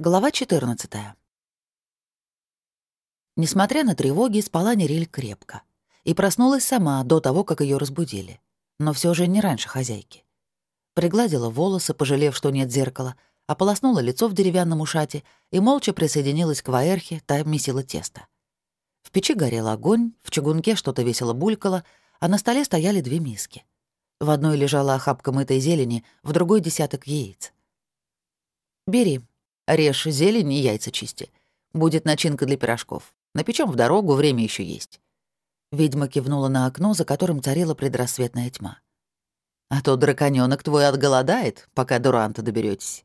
Глава 14. Несмотря на тревоги, спала Нериль крепко. И проснулась сама до того, как ее разбудили. Но все же не раньше хозяйки. Пригладила волосы, пожалев, что нет зеркала, ополоснула лицо в деревянном ушате и молча присоединилась к Ваэрхе, та месила тесто. В печи горел огонь, в чугунке что-то весело булькало, а на столе стояли две миски. В одной лежала охапка мытой зелени, в другой — десяток яиц. «Бери», Режь зелень и яйца чисти. Будет начинка для пирожков. Напечем в дорогу, время еще есть». Ведьма кивнула на окно, за которым царила предрассветная тьма. «А то драконёнок твой отголодает, пока до Ранта доберетесь.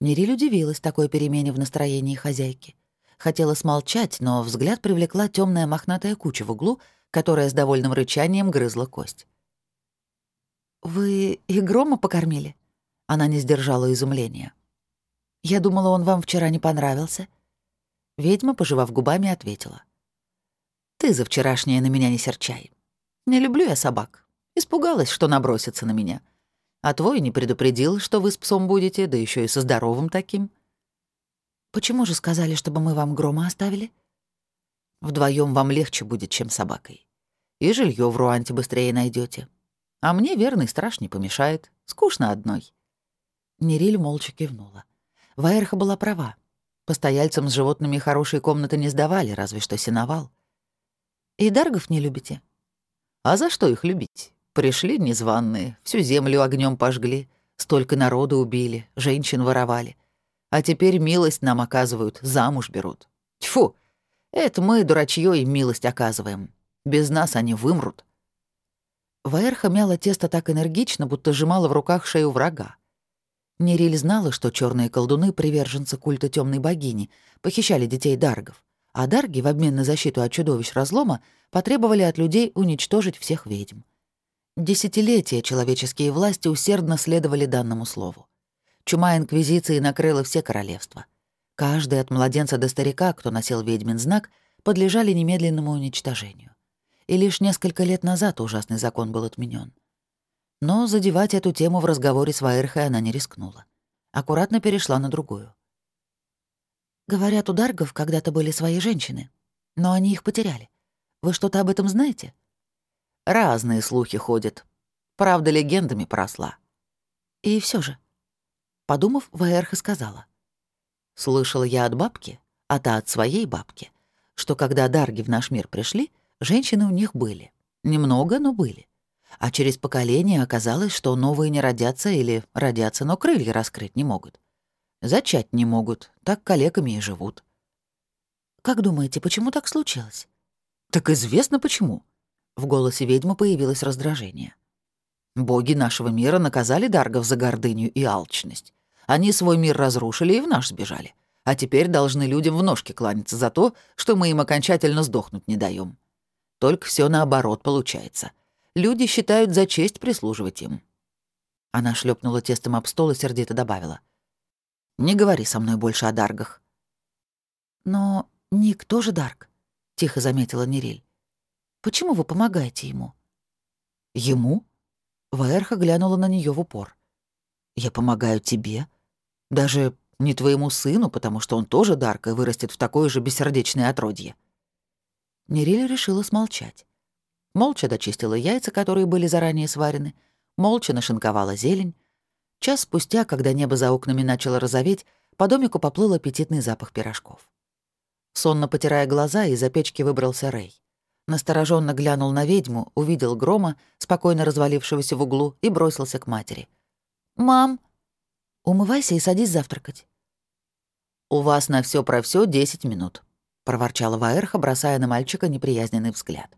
Нериль удивилась такой перемене в настроении хозяйки. Хотела смолчать, но взгляд привлекла темная мохнатая куча в углу, которая с довольным рычанием грызла кость. «Вы и грома покормили?» Она не сдержала изумления. Я думала, он вам вчера не понравился». Ведьма, пожевав губами, ответила. «Ты за вчерашнее на меня не серчай. Не люблю я собак. Испугалась, что набросится на меня. А твой не предупредил, что вы с псом будете, да еще и со здоровым таким». «Почему же сказали, чтобы мы вам грома оставили?» Вдвоем вам легче будет, чем собакой. И жилье в Руанте быстрее найдете. А мне верный страж не помешает. Скучно одной». Нериль молча кивнула. Ваерха была права. Постояльцам с животными хорошие комнаты не сдавали, разве что сеновал. «И даргов не любите?» «А за что их любить? Пришли незваные, всю землю огнем пожгли, столько народу убили, женщин воровали. А теперь милость нам оказывают, замуж берут. Тьфу! Это мы, дурачьё, им милость оказываем. Без нас они вымрут». Ваерха мяла тесто так энергично, будто сжимала в руках шею врага. Нериль знала, что черные колдуны — приверженцы культа темной богини, похищали детей даргов, а дарги в обмен на защиту от чудовищ разлома потребовали от людей уничтожить всех ведьм. Десятилетия человеческие власти усердно следовали данному слову. Чума Инквизиции накрыла все королевства. Каждый от младенца до старика, кто носил ведьмин знак, подлежали немедленному уничтожению. И лишь несколько лет назад ужасный закон был отменен. Но задевать эту тему в разговоре с Ваэрхой она не рискнула. Аккуратно перешла на другую. «Говорят, у Даргов когда-то были свои женщины, но они их потеряли. Вы что-то об этом знаете?» «Разные слухи ходят. Правда, легендами поросла». «И все же». Подумав, Ваэрха сказала. «Слышала я от бабки, а та от своей бабки, что когда Дарги в наш мир пришли, женщины у них были. Немного, но были. А через поколение оказалось, что новые не родятся или родятся, но крылья раскрыть не могут. Зачать не могут, так калеками и живут. «Как думаете, почему так случилось?» «Так известно почему». В голосе ведьмы появилось раздражение. «Боги нашего мира наказали Даргов за гордыню и алчность. Они свой мир разрушили и в наш сбежали. А теперь должны людям в ножки кланяться за то, что мы им окончательно сдохнуть не даем. Только все наоборот получается. Люди считают за честь прислуживать им». Она шлепнула тестом об стол и сердито добавила. «Не говори со мной больше о даргах». «Но Ник тоже дарг», — тихо заметила Нериль. «Почему вы помогаете ему?» «Ему?» Ваэрха глянула на нее в упор. «Я помогаю тебе. Даже не твоему сыну, потому что он тоже дарк и вырастет в такое же бессердечное отродье». Нериль решила смолчать. Молча дочистила яйца, которые были заранее сварены, молча нашинковала зелень. Час спустя, когда небо за окнами начало розоветь, по домику поплыл аппетитный запах пирожков. Сонно потирая глаза, из-за печки выбрался Рэй. Настороженно глянул на ведьму, увидел грома, спокойно развалившегося в углу, и бросился к матери. «Мам!» «Умывайся и садись завтракать». «У вас на все про все десять минут», — проворчала Ваэрха, бросая на мальчика неприязненный взгляд.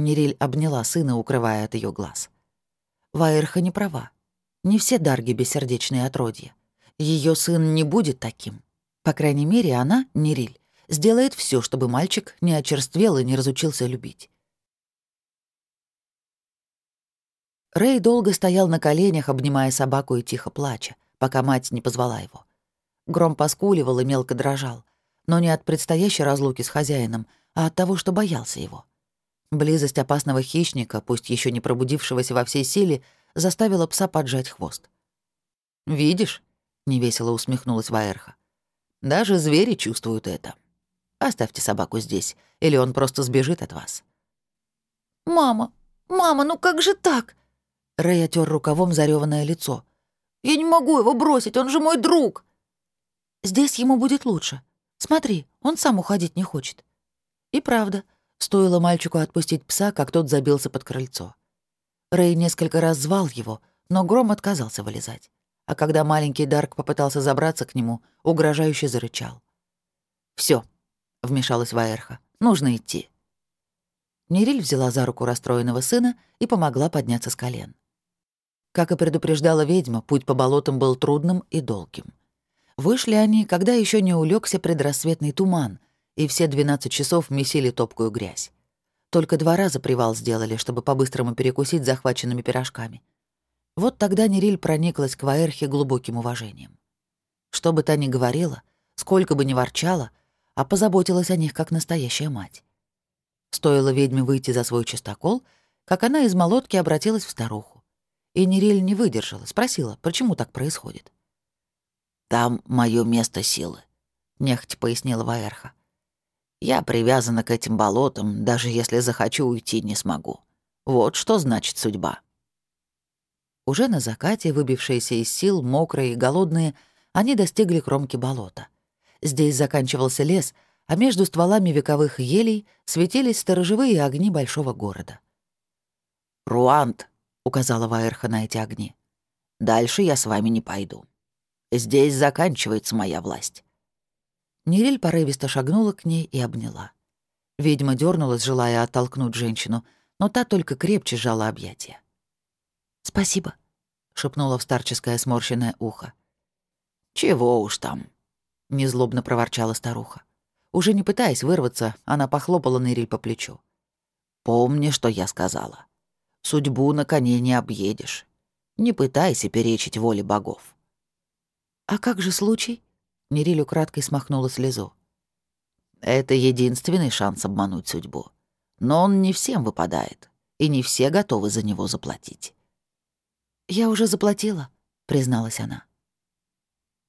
Нериль обняла сына, укрывая от ее глаз. Ваерха не права. Не все дарги бессердечные отродья. Ее сын не будет таким. По крайней мере, она, Нериль, сделает все, чтобы мальчик не очерствел и не разучился любить. Рэй долго стоял на коленях, обнимая собаку и тихо плача, пока мать не позвала его. Гром поскуливал и мелко дрожал, но не от предстоящей разлуки с хозяином, а от того, что боялся его. Близость опасного хищника, пусть еще не пробудившегося во всей силе, заставила пса поджать хвост. «Видишь?» — невесело усмехнулась Ваерха. Даже звери чувствуют это. Оставьте собаку здесь, или он просто сбежит от вас». «Мама, мама, ну как же так?» Рэй отер рукавом зареванное лицо. «Я не могу его бросить, он же мой друг!» «Здесь ему будет лучше. Смотри, он сам уходить не хочет». И правда, стоило мальчику отпустить пса, как тот забился под крыльцо. Рэй несколько раз звал его, но Гром отказался вылезать. А когда маленький Дарк попытался забраться к нему, угрожающе зарычал. Все, вмешалась Ваэрха, — «нужно идти». Нериль взяла за руку расстроенного сына и помогла подняться с колен. Как и предупреждала ведьма, путь по болотам был трудным и долгим. Вышли они, когда еще не улегся предрассветный туман, и все 12 часов месили топкую грязь. Только два раза привал сделали, чтобы по-быстрому перекусить захваченными пирожками. Вот тогда Нериль прониклась к Ваэрхе глубоким уважением. Что бы та ни говорила, сколько бы ни ворчала, а позаботилась о них как настоящая мать. Стоило ведьме выйти за свой чистокол, как она из молотки обратилась в старуху. И Нериль не выдержала, спросила, почему так происходит. «Там мое место силы», — нехотя пояснила Ваэрха. «Я привязана к этим болотам, даже если захочу уйти, не смогу. Вот что значит судьба». Уже на закате, выбившиеся из сил, мокрые и голодные, они достигли кромки болота. Здесь заканчивался лес — а между стволами вековых елей светились сторожевые огни большого города. «Руант», — указала Ваэрха на эти огни. «Дальше я с вами не пойду. Здесь заканчивается моя власть». Нериль порывисто шагнула к ней и обняла. Ведьма дернулась, желая оттолкнуть женщину, но та только крепче сжала объятия. «Спасибо», — шепнула в старческое сморщенное ухо. «Чего уж там», — незлобно проворчала старуха. Уже не пытаясь вырваться, она похлопала Нериль по плечу. «Помни, что я сказала. Судьбу на коне не объедешь. Не пытайся перечить воле богов». «А как же случай?» — Нериль украдкой смахнула слезу. «Это единственный шанс обмануть судьбу. Но он не всем выпадает, и не все готовы за него заплатить». «Я уже заплатила», — призналась она.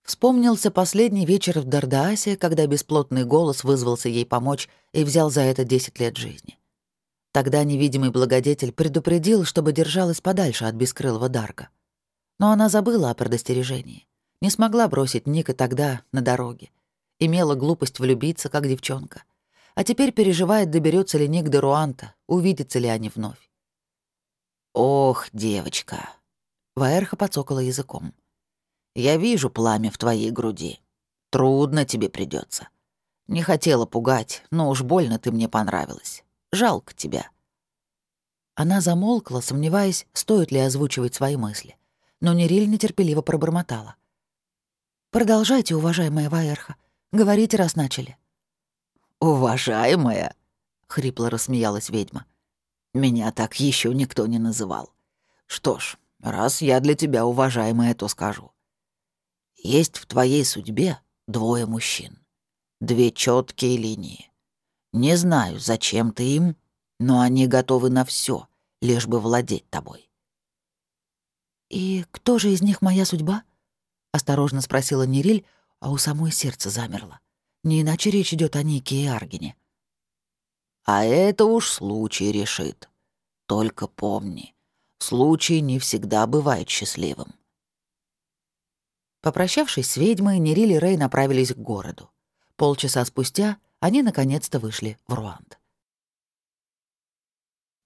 Вспомнился последний вечер в Дардаасе, когда бесплотный голос вызвался ей помочь и взял за это 10 лет жизни. Тогда невидимый благодетель предупредил, чтобы держалась подальше от бескрылого Дарка. Но она забыла о предостережении. Не смогла бросить Ника тогда на дороге. Имела глупость влюбиться, как девчонка. А теперь переживает, доберется ли Ник до Руанта, увидятся ли они вновь. «Ох, девочка!» Ваэрха подсокала языком. Я вижу пламя в твоей груди. Трудно тебе придется. Не хотела пугать, но уж больно ты мне понравилась. Жалко тебя». Она замолкла, сомневаясь, стоит ли озвучивать свои мысли. Но Нериль нетерпеливо пробормотала. «Продолжайте, уважаемая Ваерха. Говорите, раз начали». «Уважаемая?» — хрипло рассмеялась ведьма. «Меня так еще никто не называл. Что ж, раз я для тебя уважаемая, то скажу. Есть в твоей судьбе двое мужчин. Две четкие линии. Не знаю, зачем ты им, но они готовы на все, лишь бы владеть тобой. «И кто же из них моя судьба?» — осторожно спросила Нериль, а у самой сердце замерло. Не иначе речь идет о Нике и Аргине. «А это уж случай решит. Только помни, случай не всегда бывает счастливым. Попрощавшись с ведьмой, Нериль и Рэй направились к городу. Полчаса спустя они наконец-то вышли в Руанд.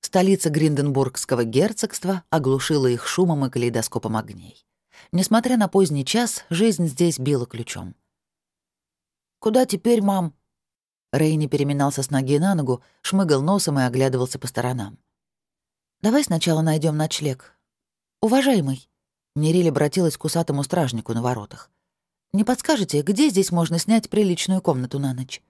Столица Гринденбургского герцогства оглушила их шумом и калейдоскопом огней. Несмотря на поздний час, жизнь здесь била ключом. «Куда теперь, мам?» Рэй не переминался с ноги на ногу, шмыгал носом и оглядывался по сторонам. «Давай сначала найдем ночлег. Уважаемый», Нериль обратилась к усатому стражнику на воротах. «Не подскажете, где здесь можно снять приличную комнату на ночь?»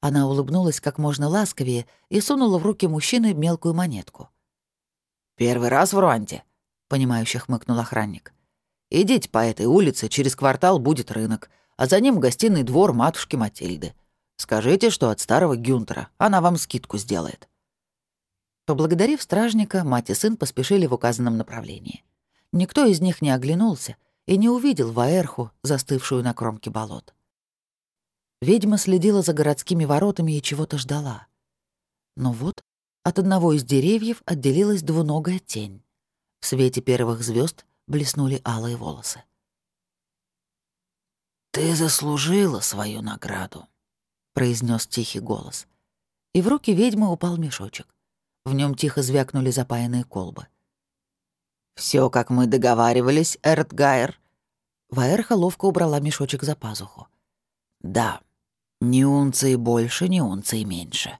Она улыбнулась как можно ласковее и сунула в руки мужчины мелкую монетку. «Первый раз в Руанде», — понимающе хмыкнул охранник. «Идите по этой улице, через квартал будет рынок, а за ним гостиный двор матушки Матильды. Скажите, что от старого Гюнтера, она вам скидку сделает». Поблагодарив стражника, мать и сын поспешили в указанном направлении. Никто из них не оглянулся и не увидел Ваэрху, застывшую на кромке болот. Ведьма следила за городскими воротами и чего-то ждала. Но вот от одного из деревьев отделилась двуногая тень. В свете первых звезд блеснули алые волосы. «Ты заслужила свою награду», — произнес тихий голос. И в руки ведьмы упал мешочек. В нем тихо звякнули запаянные колбы. Все, как мы договаривались, Эртгайр». Ваэрха ловко убрала мешочек за пазуху. «Да, ни унции больше, ни унции меньше.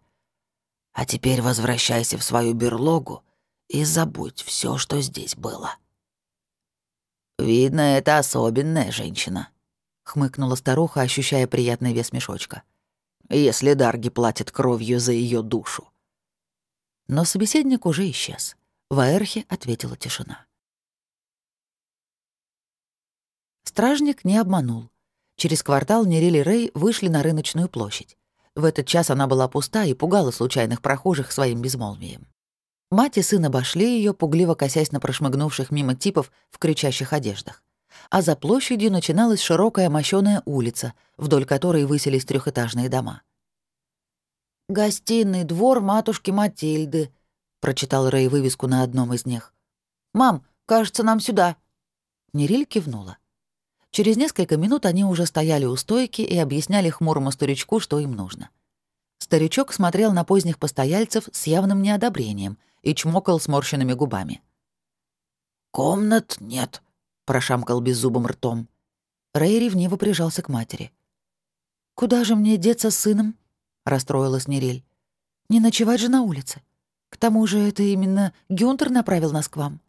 А теперь возвращайся в свою берлогу и забудь все, что здесь было». «Видно, это особенная женщина», — хмыкнула старуха, ощущая приятный вес мешочка. «Если Дарги платят кровью за ее душу». Но собеседник уже исчез. В Аэрхе ответила тишина. Стражник не обманул. Через квартал Нерили Рэй вышли на рыночную площадь. В этот час она была пуста и пугала случайных прохожих своим безмолвием. Мать и сын обошли ее, пугливо косясь на прошмыгнувших мимо типов в кричащих одеждах. А за площадью начиналась широкая мощёная улица, вдоль которой высились трехэтажные дома. «Гостиный двор матушки Матильды», — прочитал Рэй вывеску на одном из них. «Мам, кажется, нам сюда». Нериль кивнула. Через несколько минут они уже стояли у стойки и объясняли хмурому старичку, что им нужно. Старичок смотрел на поздних постояльцев с явным неодобрением и чмокал сморщенными губами. «Комнат нет», — прошамкал беззубым ртом. Рэй ревниво прижался к матери. «Куда же мне деться с сыном?» — расстроилась Нериль. «Не ночевать же на улице. К тому же это именно Гюнтер направил нас к вам».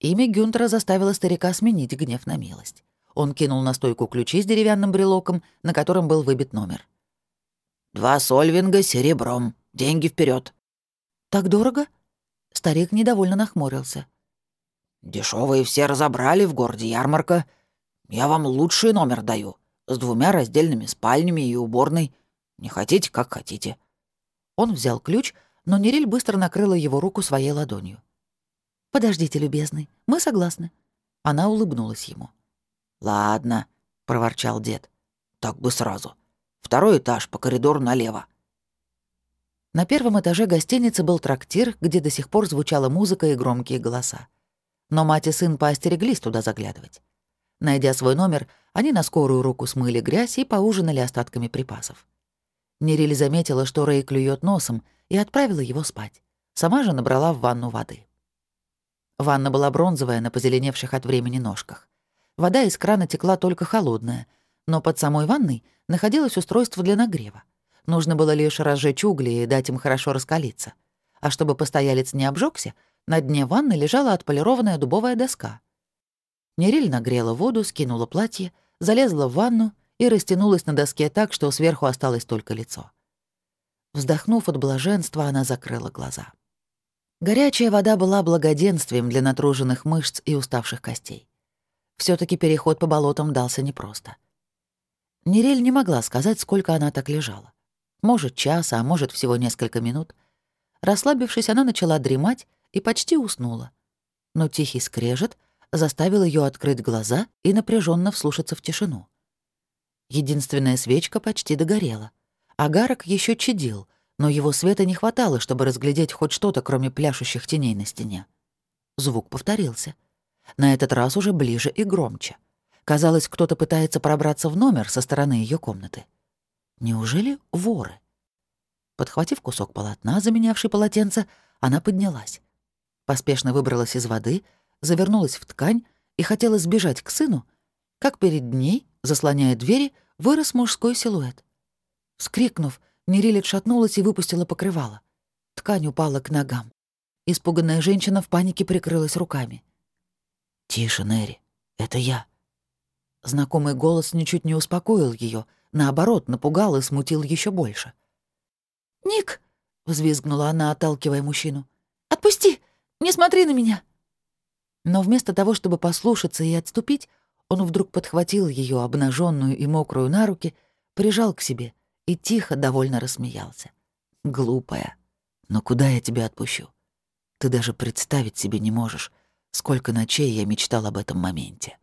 Имя Гюнтера заставило старика сменить гнев на милость. Он кинул на стойку ключи с деревянным брелоком, на котором был выбит номер. «Два сольвинга серебром. Деньги вперед. «Так дорого?» Старик недовольно нахмурился. Дешевые все разобрали в городе ярмарка. Я вам лучший номер даю, с двумя раздельными спальнями и уборной. Не хотите, как хотите». Он взял ключ, но Нериль быстро накрыла его руку своей ладонью. «Подождите, любезный, мы согласны». Она улыбнулась ему. «Ладно», — проворчал дед. «Так бы сразу. Второй этаж по коридору налево». На первом этаже гостиницы был трактир, где до сих пор звучала музыка и громкие голоса. Но мать и сын поостереглись туда заглядывать. Найдя свой номер, они на скорую руку смыли грязь и поужинали остатками припасов. Нерили заметила, что Рэй клюет носом, и отправила его спать. Сама же набрала в ванну воды. Ванна была бронзовая на позеленевших от времени ножках. Вода из крана текла только холодная, но под самой ванной находилось устройство для нагрева. Нужно было лишь разжечь угли и дать им хорошо раскалиться. А чтобы постоялец не обжегся, на дне ванны лежала отполированная дубовая доска. Нериль нагрела воду, скинула платье, залезла в ванну и растянулась на доске так, что сверху осталось только лицо. Вздохнув от блаженства, она закрыла глаза. Горячая вода была благоденствием для натруженных мышц и уставших костей все таки переход по болотам дался непросто. Нерель не могла сказать, сколько она так лежала. Может, час, а может, всего несколько минут. Расслабившись, она начала дремать и почти уснула. Но тихий скрежет заставил ее открыть глаза и напряженно вслушаться в тишину. Единственная свечка почти догорела. Агарок еще чадил, но его света не хватало, чтобы разглядеть хоть что-то, кроме пляшущих теней на стене. Звук повторился — на этот раз уже ближе и громче. Казалось, кто-то пытается пробраться в номер со стороны ее комнаты. Неужели воры? Подхватив кусок полотна, заменявший полотенце, она поднялась. Поспешно выбралась из воды, завернулась в ткань и хотела сбежать к сыну, как перед ней, заслоняя двери, вырос мужской силуэт. Вскрикнув, Нериль отшатнулась и выпустила покрывало. Ткань упала к ногам. Испуганная женщина в панике прикрылась руками. «Тише, Нэри, это я». Знакомый голос ничуть не успокоил ее, наоборот, напугал и смутил еще больше. «Ник!» — взвизгнула она, отталкивая мужчину. «Отпусти! Не смотри на меня!» Но вместо того, чтобы послушаться и отступить, он вдруг подхватил ее обнаженную и мокрую на руки, прижал к себе и тихо, довольно рассмеялся. «Глупая. Но куда я тебя отпущу? Ты даже представить себе не можешь, Сколько ночей я мечтал об этом моменте.